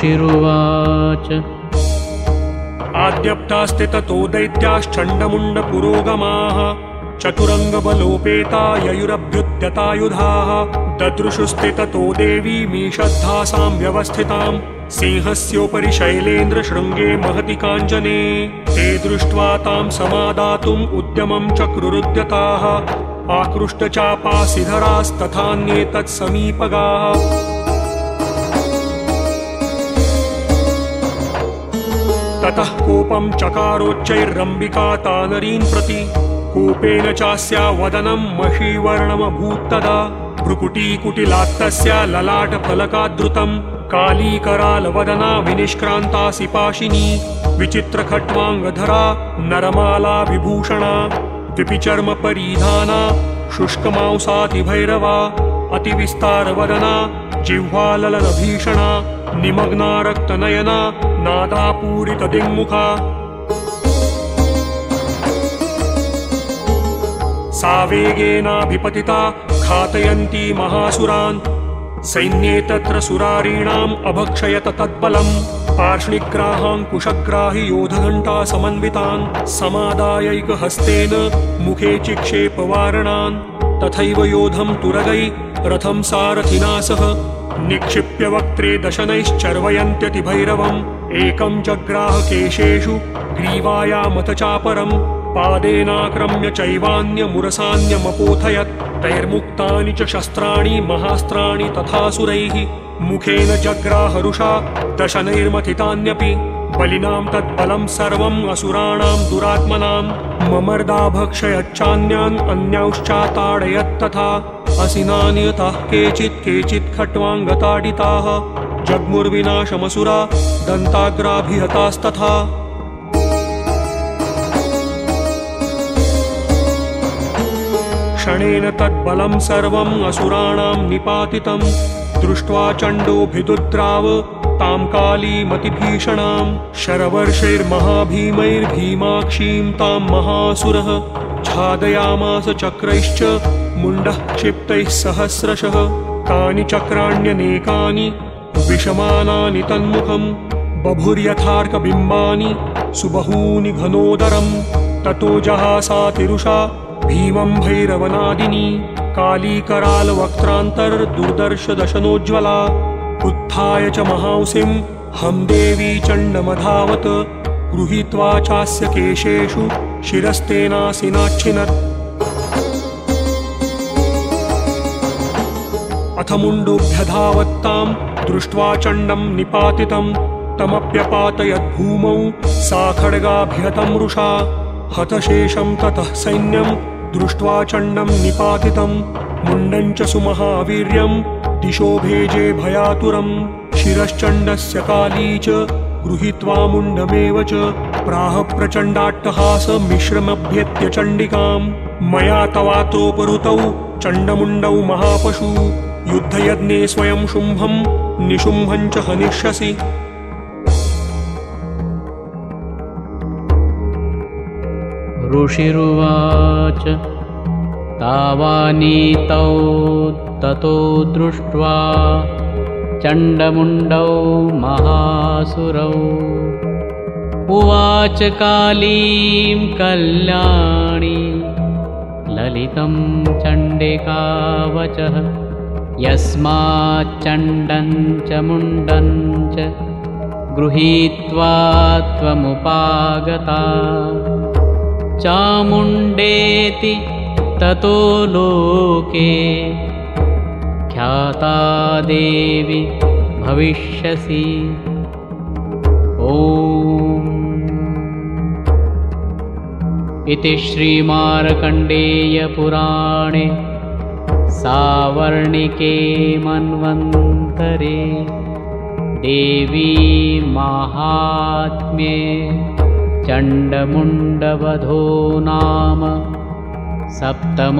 ऋषिरुवाच आद्यप्तास्ते ततो दैत्याश्चण्डमुण्डपुरोगमाः चतुरङ्गबलोपेता ययुरभ्युद्यतायुधाः ददृशुस्ते ततो देवीमीषद्धासां व्यवस्थिताम् सिंहस्योपरि शैलेन्द्रशृङ्गे महति काञ्चने ते दृष्ट्वा तां समादातुम् उद्यमं चक्रुरुद्यताः आकृष्टचापासिधरास्तथान्ये ततः कोपं चकारोच्चैरम्बिका तानरीन् प्रति कोपेन चास्या वदनं महीवर्णमभूत्तदा भ्रुकुटीकुटिलात्तस्य ललाटफलकादृतम् कालीकरालवदना विनिष्क्रान्तासि पाशिनी विचित्रखट्वाङ्गधरा नरमाला विभूषणा विपिचर्मपरीधाना शुष्कमांसातिभैरवा अतिविस्तारवदना जिह्वाललनभीषणा निमग्ना रक्तनयना नादापूरितदिङ्मुखा। सा वेगेनाभिपतिता घातयन्ती महासुरान् सैन्ये तत्र सुरारीणाम् अभक्षयत तत्बलम्। पार्ष्णिग्राहाङ्कुशग्राहि योधघण्टा समन्वितान् समादायैकहस्तेन मुखे चिक्षेपवारणान्। तथैव योधं तुरगै रथं सारथिना सह निक्षिप्य वक्त्रे दशनैश्चर्वयन्त्यतिभैरवम् एकं जग्राह केशेषु ग्रीवायामथ चापरम् पादेनाक्रम्य चैवान्यमुरसान्यमपोथयत्। तैर्मुक्तानि च शस्त्राणि महास्त्राणि तथासुरैः। मुखेन जग्राहरुषा दशनैर्मथितान्यपि। बलिनां तद्बलं सर्वम् असुराणां दुरात्मनां ममर्दाभक्षयच्चान्यान् अन्यांश्चाताडयत्तथा यतः केचित् केचित् खट्वाङ्गताडिताः। जग्मुर्विनाशमसुरा दन्ताग्राभिहतास्तथा। क्षणेन तद्बलं सर्वम् असुराणां निपातितं दृष्ट्वा चण्डोऽभिदुद्राव तां कालीमतिभीषणां। शरवर्षैर्महाभीमैर्भीमाक्षीं तां महासुरः। छादयामास चक्रैश्च मुण्डः क्षिप्तैः सहस्रशः। तानि चक्राण्यनेकानि विषमानानि तन्मुखम्। बभुर्यथार्कबिम्बानि सुबहूनि घनोदरम्। ततो जहासातिरुषा भीमं भैरवनादिनी। कालीकरालवक्त्रान्तर्दुर्दर्शदशनोज्ज्वला। उत्थाय च महांसिं हं देवी चण्डमधावत्। गृहीत्वा चास्य केशेषु शिरस्तेनासिनाच्छिनत् अथ मुण्डोऽभ्यधावत्तां दृष्ट्वा चण्डं निपातितं तमप्यपातयद्भूमौ सा खड्गाभिहतं रुषा हतशेषं ततः सैन्यं दृष्ट्वा चण्डं निपातितं मुण्डं च सुमहावीर्यं दिशो भेजे भयातुरं शिरश्चण्डस्य काली च गृहीत्वा मुण्डमेव च प्राह प्रचण्डाट्टहासमिश्रमभ्यत्य चण्डिकां मया तवात्रोपरुतौ चण्डमुण्डौ महापशु युद्धयज्ञे स्वयं शुम्भं निशुम्भं च हनिष्यसि। ऋषिरुवाच तावानीतौ ततो दृष्ट्वा चण्डमुण्डौ महासुरौ। उवाच कालीं कल्याणी ललितं चण्डिकावचः यस्माच्चण्डं च मुण्डं च गृहीत्वा त्वमुपागता। चामुण्डेति ततो लोके ख्याता देवि भविष्यसि। ॐ। इति श्रीमार्कण्डेयपुराणे सावर्णिके मन्वन्तरे देवी माहात्म्ये चण्डमुण्डवधो नाम सप्तमोऽध्यायः